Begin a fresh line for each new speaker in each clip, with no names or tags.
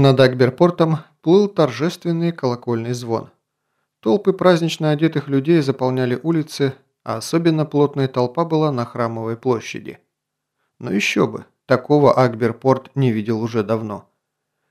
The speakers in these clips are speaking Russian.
Над Акберпортом плыл торжественный колокольный звон. Толпы празднично одетых людей заполняли улицы, а особенно плотная толпа была на Храмовой площади. Но еще бы, такого Акберпорт не видел уже давно.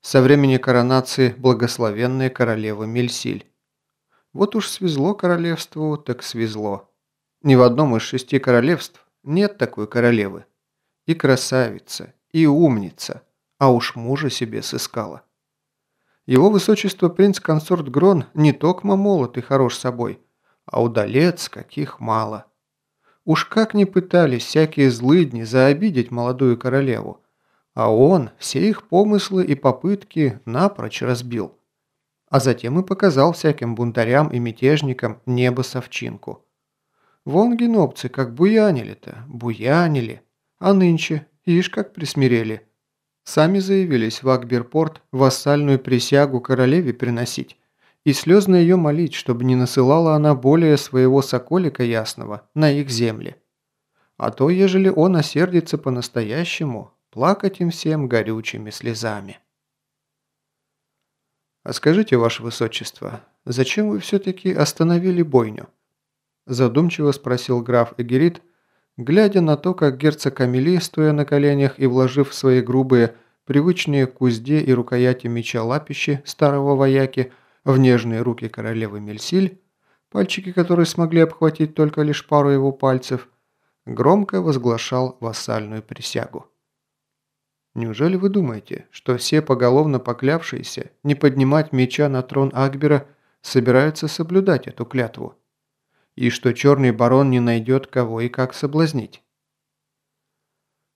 Со времени коронации благословенной королевы Мельсиль. Вот уж свезло королевству, так свезло. Ни в одном из шести королевств нет такой королевы. И красавица, и умница – а уж мужа себе сыскала. Его высочество принц-консорт Грон не токмо молод и хорош собой, а удалец каких мало. Уж как не пытались всякие злыдни заобидеть молодую королеву, а он все их помыслы и попытки напрочь разбил. А затем и показал всяким бунтарям и мятежникам небо-совчинку. Вон генопцы как буянили-то, буянили, а нынче, ишь как присмирели – Сами заявились в Акберпорт вассальную присягу королеве приносить и слезно ее молить, чтобы не насылала она более своего соколика ясного на их земли. А то, ежели он осердится по-настоящему, плакать им всем горючими слезами. «А скажите, ваше высочество, зачем вы все-таки остановили бойню?» Задумчиво спросил граф Эгерит, глядя на то, как герцог Амели, стоя на коленях и вложив свои грубые, привычные к узде и рукояти меча лапищи старого вояки в нежные руки королевы Мельсиль, пальчики которой смогли обхватить только лишь пару его пальцев, громко возглашал вассальную присягу. Неужели вы думаете, что все поголовно поклявшиеся не поднимать меча на трон Акбера собираются соблюдать эту клятву? И что черный барон не найдет кого и как соблазнить.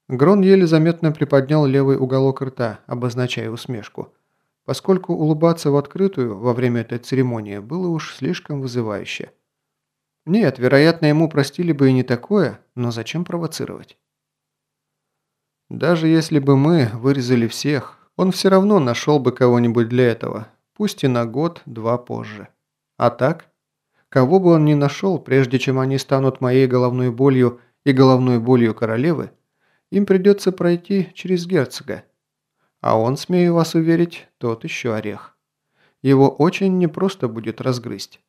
Грон еле заметно приподнял левый уголок рта, обозначая усмешку, поскольку улыбаться в открытую во время этой церемонии было уж слишком вызывающе. Нет, вероятно, ему простили бы и не такое, но зачем провоцировать? Даже если бы мы вырезали всех, он все равно нашел бы кого-нибудь для этого, пусть и на год-два позже. А так? Кого бы он ни нашел, прежде чем они станут моей головной болью и головной болью королевы, им придется пройти через герцога. А он, смею вас уверить, тот еще орех. Его очень непросто будет разгрызть.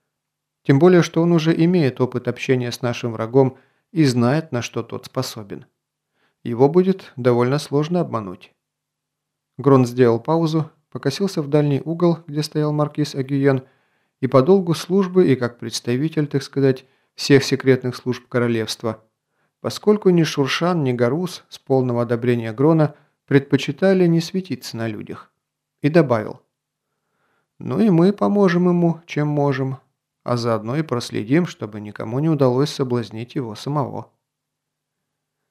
Тем более, что он уже имеет опыт общения с нашим врагом и знает, на что тот способен. Его будет довольно сложно обмануть. Грон сделал паузу, покосился в дальний угол, где стоял маркиз Агюен, и по долгу службы, и как представитель, так сказать, всех секретных служб королевства, поскольку ни Шуршан, ни Гарус с полного одобрения Грона предпочитали не светиться на людях. И добавил. «Ну и мы поможем ему, чем можем, а заодно и проследим, чтобы никому не удалось соблазнить его самого».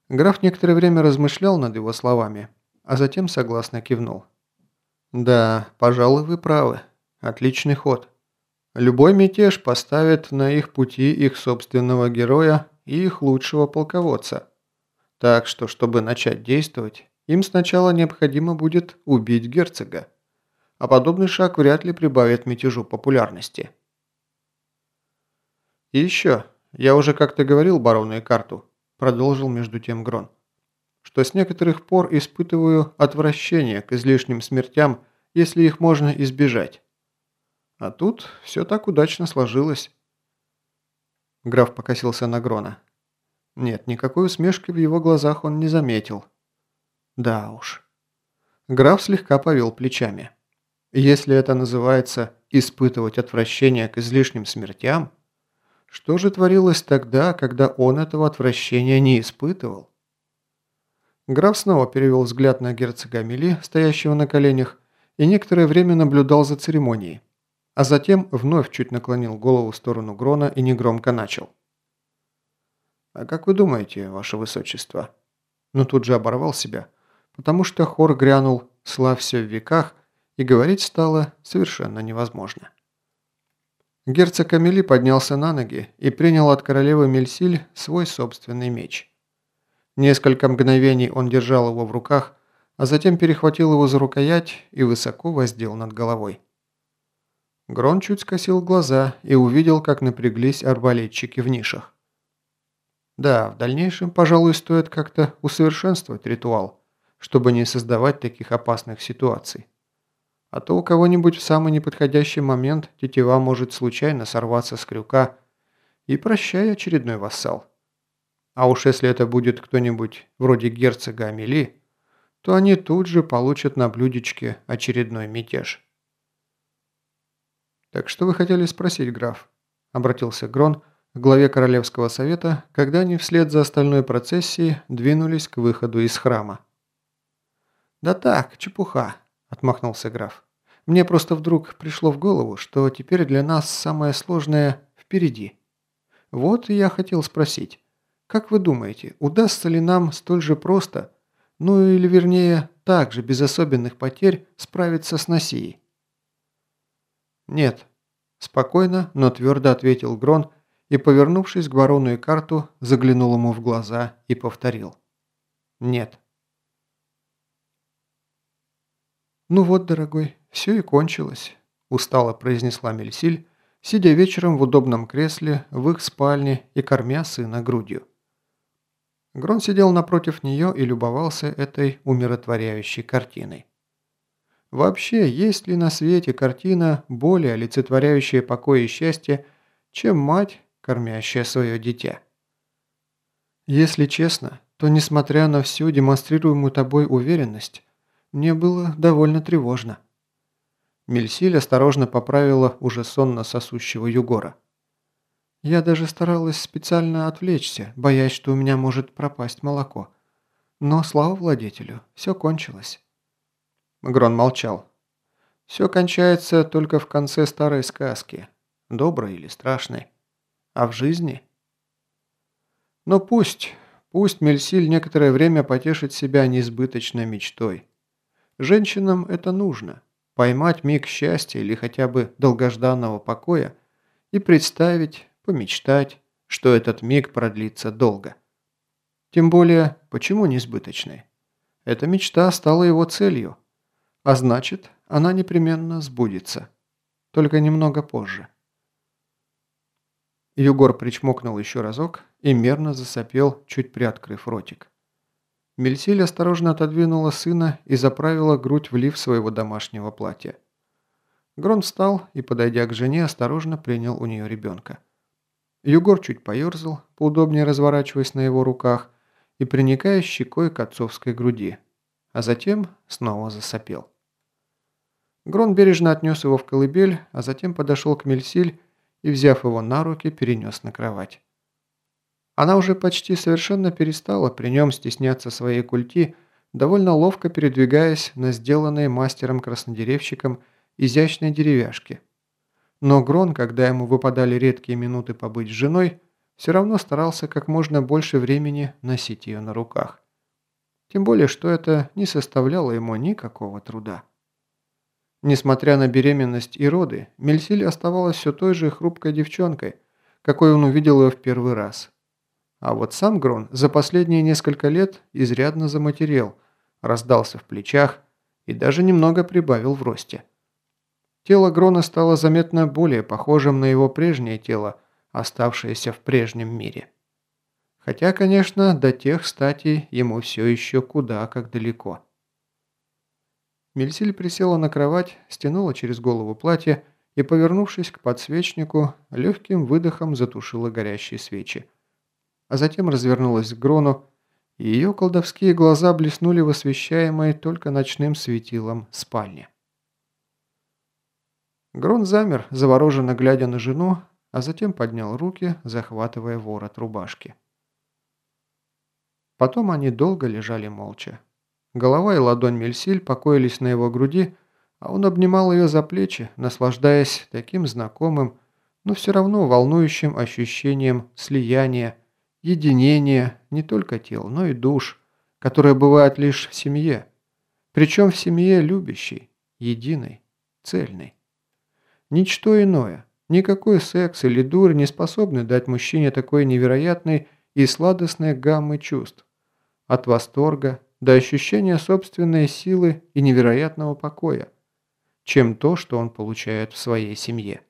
Граф некоторое время размышлял над его словами, а затем согласно кивнул. «Да, пожалуй, вы правы. Отличный ход». Любой мятеж поставит на их пути их собственного героя и их лучшего полководца. Так что, чтобы начать действовать, им сначала необходимо будет убить герцога. А подобный шаг вряд ли прибавит мятежу популярности. И еще, я уже как-то говорил барону карту, продолжил между тем Грон, что с некоторых пор испытываю отвращение к излишним смертям, если их можно избежать. А тут все так удачно сложилось. Граф покосился на Грона. Нет, никакой усмешки в его глазах он не заметил. Да уж. Граф слегка повел плечами. Если это называется испытывать отвращение к излишним смертям, что же творилось тогда, когда он этого отвращения не испытывал? Граф снова перевел взгляд на герцога Мели, стоящего на коленях, и некоторое время наблюдал за церемонией а затем вновь чуть наклонил голову в сторону Грона и негромко начал. «А как вы думаете, ваше высочество?» Но тут же оборвал себя, потому что хор грянул «Славься в веках» и говорить стало совершенно невозможно. Герцог Амели поднялся на ноги и принял от королевы Мельсиль свой собственный меч. Несколько мгновений он держал его в руках, а затем перехватил его за рукоять и высоко воздел над головой. Грон чуть скосил глаза и увидел, как напряглись арбалетчики в нишах. Да, в дальнейшем, пожалуй, стоит как-то усовершенствовать ритуал, чтобы не создавать таких опасных ситуаций. А то у кого-нибудь в самый неподходящий момент тетива может случайно сорваться с крюка. И прощай, очередной вассал. А уж если это будет кто-нибудь вроде герцога Амели, то они тут же получат на блюдечке очередной мятеж. «Так что вы хотели спросить, граф?» – обратился Грон к главе Королевского совета, когда они вслед за остальной процессией двинулись к выходу из храма. «Да так, чепуха», – отмахнулся граф. «Мне просто вдруг пришло в голову, что теперь для нас самое сложное впереди. Вот я хотел спросить, как вы думаете, удастся ли нам столь же просто – ну или вернее, также без особенных потерь справиться с Носией. «Нет», – спокойно, но твердо ответил Грон и, повернувшись к барону и карту, заглянул ему в глаза и повторил. «Нет». «Ну вот, дорогой, все и кончилось», – устало произнесла Мельсиль, сидя вечером в удобном кресле в их спальне и кормя сына грудью. Грон сидел напротив нее и любовался этой умиротворяющей картиной. Вообще, есть ли на свете картина, более олицетворяющая покой и счастье, чем мать, кормящая свое дитя? Если честно, то несмотря на всю демонстрируемую тобой уверенность, мне было довольно тревожно. Мельсиль осторожно поправила уже сонно сосущего Югора. Я даже старалась специально отвлечься, боясь, что у меня может пропасть молоко. Но, слава владетелю, все кончилось. Грон молчал. Все кончается только в конце старой сказки, доброй или страшной. А в жизни? Но пусть, пусть Мельсиль некоторое время потешит себя несбыточной мечтой. Женщинам это нужно. Поймать миг счастья или хотя бы долгожданного покоя и представить, помечтать, что этот миг продлится долго. Тем более, почему несбыточной? Эта мечта стала его целью, а значит, она непременно сбудется, только немного позже. Югор причмокнул еще разок и мерно засопел, чуть приоткрыв ротик. Мельсиль осторожно отодвинула сына и заправила грудь в лиф своего домашнего платья. Грон встал и, подойдя к жене, осторожно принял у нее ребенка. Югор чуть поерзал, поудобнее разворачиваясь на его руках и приникая щекой к отцовской груди, а затем снова засопел. Грон бережно отнес его в колыбель, а затем подошел к Мельсиль и, взяв его на руки, перенес на кровать. Она уже почти совершенно перестала при нем стесняться своей культи, довольно ловко передвигаясь на сделанной мастером-краснодеревщиком изящной деревяшке, но Грон, когда ему выпадали редкие минуты побыть с женой, все равно старался как можно больше времени носить ее на руках. Тем более, что это не составляло ему никакого труда. Несмотря на беременность и роды, Мельсиль оставалась все той же хрупкой девчонкой, какой он увидел ее в первый раз. А вот сам Грон за последние несколько лет изрядно заматерел, раздался в плечах и даже немного прибавил в росте. Тело Грона стало заметно более похожим на его прежнее тело, оставшееся в прежнем мире. Хотя, конечно, до тех статей ему все еще куда как далеко. Мельсиль присела на кровать, стянула через голову платье и, повернувшись к подсвечнику, легким выдохом затушила горящие свечи. А затем развернулась к Грону, и ее колдовские глаза блеснули в освещаемой только ночным светилом спальне. Грон замер, завороженно глядя на жену, а затем поднял руки, захватывая ворот рубашки. Потом они долго лежали молча. Голова и ладонь Мельсиль покоились на его груди, а он обнимал ее за плечи, наслаждаясь таким знакомым, но все равно волнующим ощущением слияния, единения не только тел, но и душ, которое бывает лишь в семье, причем в семье любящей, единой, цельной. Ничто иное, никакой секс или дурь не способны дать мужчине такой невероятной и сладостной гаммы чувств. От восторга до ощущения собственной силы и невероятного покоя, чем то, что он получает в своей семье.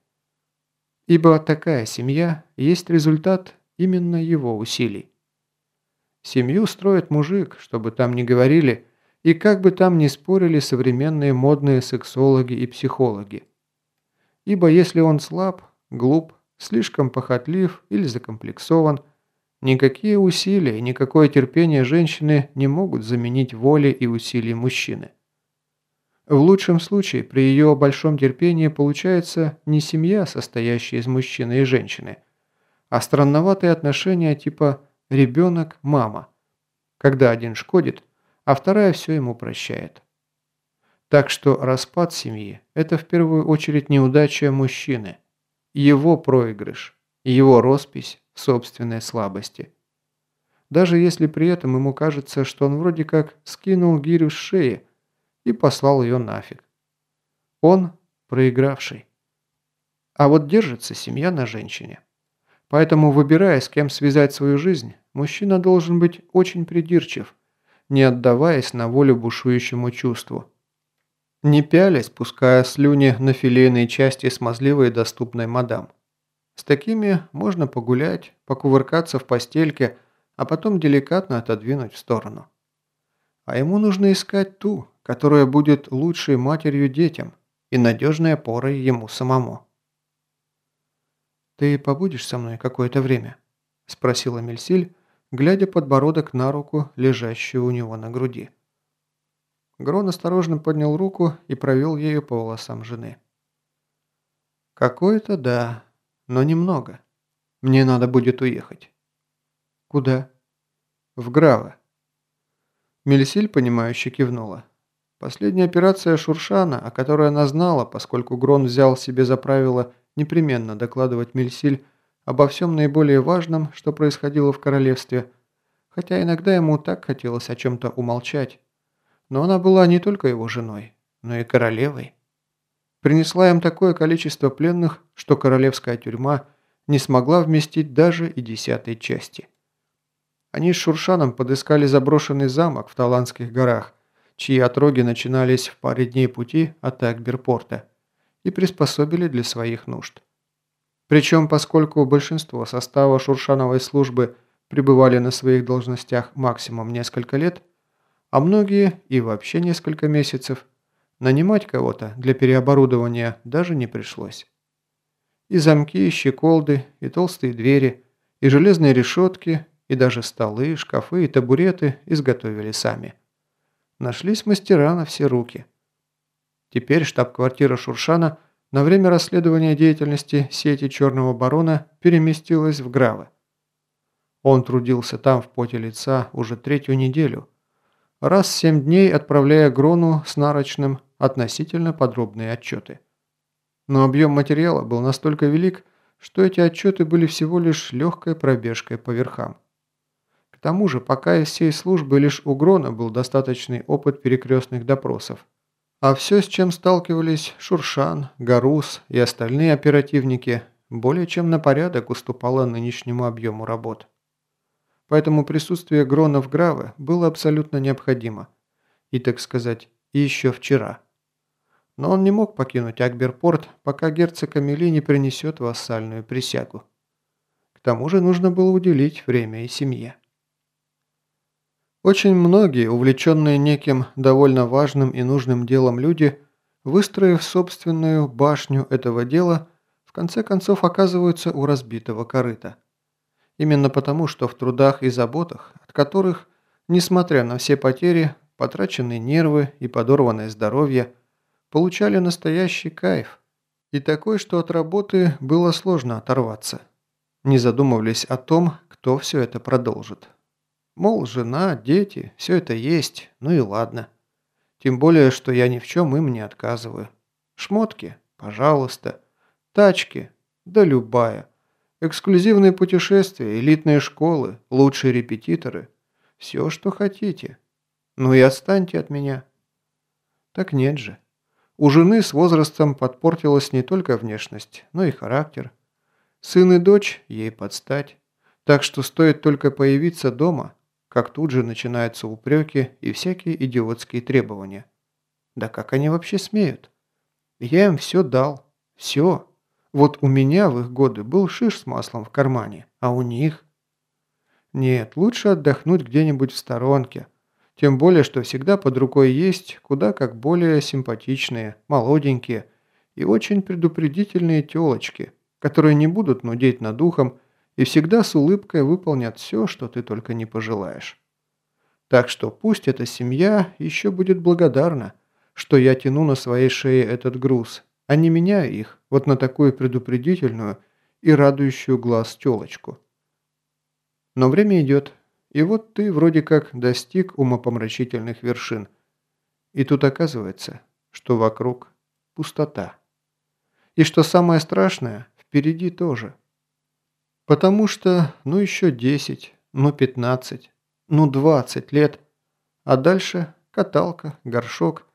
Ибо такая семья есть результат именно его усилий. Семью строит мужик, чтобы там не говорили, И как бы там ни спорили современные модные сексологи и психологи. Ибо если он слаб, глуп, слишком похотлив или закомплексован, никакие усилия никакое терпение женщины не могут заменить воли и усилий мужчины. В лучшем случае при ее большом терпении получается не семья, состоящая из мужчины и женщины, а странноватые отношения типа ребенок-мама, когда один шкодит, а вторая все ему прощает. Так что распад семьи – это в первую очередь неудача мужчины, его проигрыш, его роспись собственной слабости. Даже если при этом ему кажется, что он вроде как скинул гирю с шеи и послал ее нафиг. Он проигравший. А вот держится семья на женщине. Поэтому, выбирая, с кем связать свою жизнь, мужчина должен быть очень придирчив, не отдаваясь на волю бушующему чувству. Не пялясь, пуская слюни на филейные части смазливой и доступной мадам. С такими можно погулять, покувыркаться в постельке, а потом деликатно отодвинуть в сторону. А ему нужно искать ту, которая будет лучшей матерью детям и надежной опорой ему самому. «Ты побудешь со мной какое-то время?» – спросила Мельсиль, глядя подбородок на руку, лежащую у него на груди. Грон осторожно поднял руку и провел ею по волосам жены. «Какое-то да, но немного. Мне надо будет уехать». «Куда?» «В Граво». Мельсиль, понимающе кивнула. Последняя операция Шуршана, о которой она знала, поскольку Грон взял себе за правило непременно докладывать Мельсиль обо всем наиболее важном, что происходило в королевстве, хотя иногда ему так хотелось о чем-то умолчать. Но она была не только его женой, но и королевой. Принесла им такое количество пленных, что королевская тюрьма не смогла вместить даже и десятой части. Они с Шуршаном подыскали заброшенный замок в Таландских горах, чьи отроги начинались в паре дней пути от Акберпорта, и приспособили для своих нужд. Причем, поскольку большинство состава Шуршановой службы пребывали на своих должностях максимум несколько лет, а многие и вообще несколько месяцев, нанимать кого-то для переоборудования даже не пришлось. И замки, и щеколды, и толстые двери, и железные решетки, и даже столы, шкафы и табуреты изготовили сами – Нашлись мастера на все руки. Теперь штаб-квартира Шуршана на время расследования деятельности сети Черного Барона переместилась в Гравы. Он трудился там в поте лица уже третью неделю, раз в семь дней отправляя Грону с нарочным относительно подробные отчеты. Но объем материала был настолько велик, что эти отчеты были всего лишь легкой пробежкой по верхам. К тому же, пока из всей службы лишь у Грона был достаточный опыт перекрестных допросов. А все, с чем сталкивались Шуршан, Гарус и остальные оперативники, более чем на порядок уступало нынешнему объему работ. Поэтому присутствие Грона в Граве было абсолютно необходимо. И, так сказать, еще вчера. Но он не мог покинуть Акберпорт, пока герцог Амели не принесет вассальную присягу. К тому же нужно было уделить время и семье. Очень многие, увлеченные неким довольно важным и нужным делом люди, выстроив собственную башню этого дела, в конце концов оказываются у разбитого корыта. Именно потому, что в трудах и заботах, от которых, несмотря на все потери, потраченные нервы и подорванное здоровье, получали настоящий кайф. И такой, что от работы было сложно оторваться. Не задумывались о том, кто все это продолжит. Мол, жена, дети, все это есть, ну и ладно. Тем более, что я ни в чем им не отказываю. Шмотки? Пожалуйста. Тачки? Да любая. Эксклюзивные путешествия, элитные школы, лучшие репетиторы. Все, что хотите. Ну и отстаньте от меня. Так нет же. У жены с возрастом подпортилась не только внешность, но и характер. Сын и дочь ей подстать. Так что стоит только появиться дома, как тут же начинаются упреки и всякие идиотские требования. Да как они вообще смеют? Я им все дал. Все. Вот у меня в их годы был шиш с маслом в кармане, а у них... Нет, лучше отдохнуть где-нибудь в сторонке. Тем более, что всегда под рукой есть куда как более симпатичные, молоденькие и очень предупредительные телочки, которые не будут нудеть над ухом и всегда с улыбкой выполнят все, что ты только не пожелаешь. Так что пусть эта семья еще будет благодарна, что я тяну на своей шее этот груз, а не меняю их вот на такую предупредительную и радующую глаз телочку. Но время идет, и вот ты вроде как достиг умопомрачительных вершин. И тут оказывается, что вокруг пустота. И что самое страшное, впереди тоже. Потому что, ну еще 10, ну 15, ну 20 лет, а дальше каталка, горшок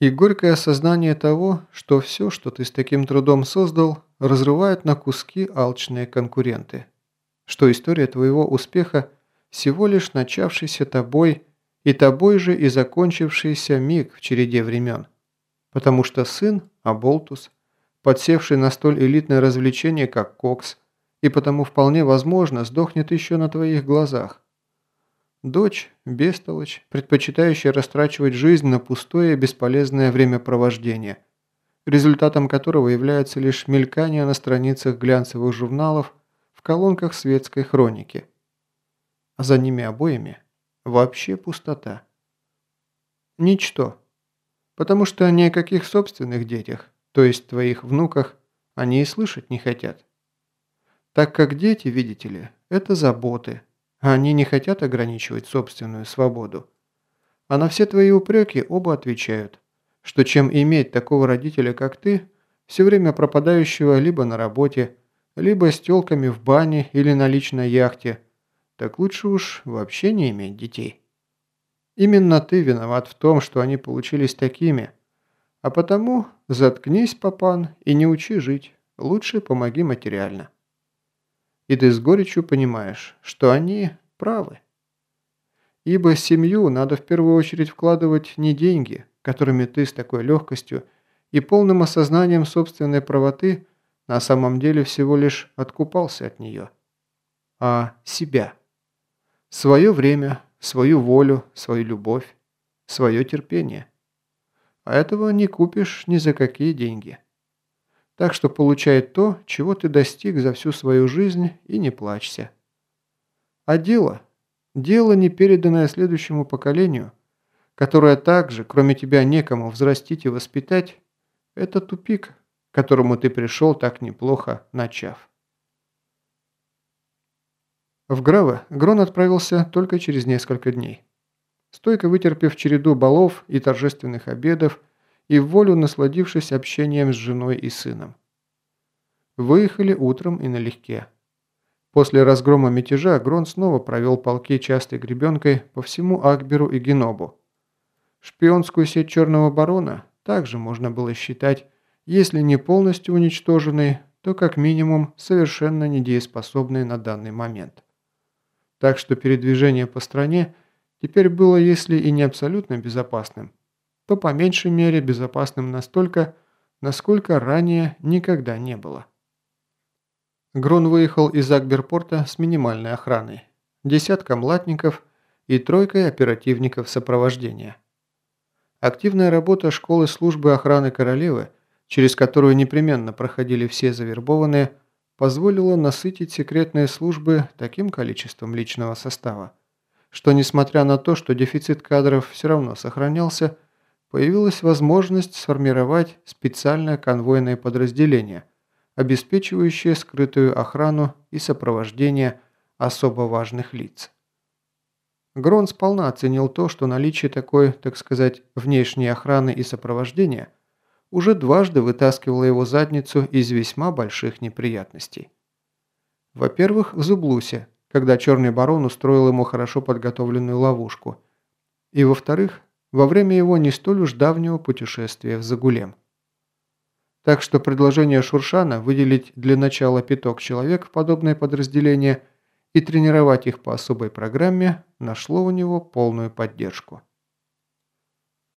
и горькое осознание того, что все, что ты с таким трудом создал, разрывают на куски алчные конкуренты. Что история твоего успеха всего лишь начавшийся тобой и тобой же и закончившийся миг в череде времен. Потому что сын, Аболтус, подсевший на столь элитное развлечение, как кокс, и потому вполне возможно сдохнет еще на твоих глазах. Дочь, бестолочь, предпочитающая растрачивать жизнь на пустое бесполезное времяпровождение, результатом которого является лишь мелькание на страницах глянцевых журналов в колонках светской хроники. За ними обоими вообще пустота. Ничто. Потому что ни о каких собственных детях, то есть твоих внуках, они и слышать не хотят. Так как дети, видите ли, это заботы, а они не хотят ограничивать собственную свободу. А на все твои упреки оба отвечают, что чем иметь такого родителя, как ты, все время пропадающего либо на работе, либо с телками в бане или на личной яхте, так лучше уж вообще не иметь детей. Именно ты виноват в том, что они получились такими. А потому заткнись, папан, и не учи жить. Лучше помоги материально и ты с горечью понимаешь, что они правы. Ибо семью надо в первую очередь вкладывать не деньги, которыми ты с такой легкостью и полным осознанием собственной правоты на самом деле всего лишь откупался от нее, а себя. Свое время, свою волю, свою любовь, свое терпение. А этого не купишь ни за какие деньги. Так что получай то, чего ты достиг за всю свою жизнь и не плачься. А дело? Дело, не переданное следующему поколению, которое также, кроме тебя, некому взрастить и воспитать, это тупик, к которому ты пришел так неплохо, начав. В Граве Грон отправился только через несколько дней. Стойко вытерпев череду балов и торжественных обедов, и в волю насладившись общением с женой и сыном. Выехали утром и налегке. После разгрома мятежа Грон снова провел полки частой гребенкой по всему Акберу и Генобу. Шпионскую сеть Черного Барона также можно было считать, если не полностью уничтоженной, то как минимум совершенно недееспособной на данный момент. Так что передвижение по стране теперь было, если и не абсолютно безопасным, то по меньшей мере безопасным настолько, насколько ранее никогда не было. Грон выехал из Акберпорта с минимальной охраной, десятком латников и тройкой оперативников сопровождения. Активная работа школы службы охраны королевы, через которую непременно проходили все завербованные, позволила насытить секретные службы таким количеством личного состава, что несмотря на то, что дефицит кадров все равно сохранялся, появилась возможность сформировать специальное конвойное подразделение, обеспечивающее скрытую охрану и сопровождение особо важных лиц. Грон сполна оценил то, что наличие такой, так сказать, внешней охраны и сопровождения уже дважды вытаскивало его задницу из весьма больших неприятностей. Во-первых, в Зублусе, когда Черный Барон устроил ему хорошо подготовленную ловушку. И во-вторых, во время его не столь уж давнего путешествия в Загулем. Так что предложение Шуршана выделить для начала пяток человек в подобное подразделение и тренировать их по особой программе нашло у него полную поддержку.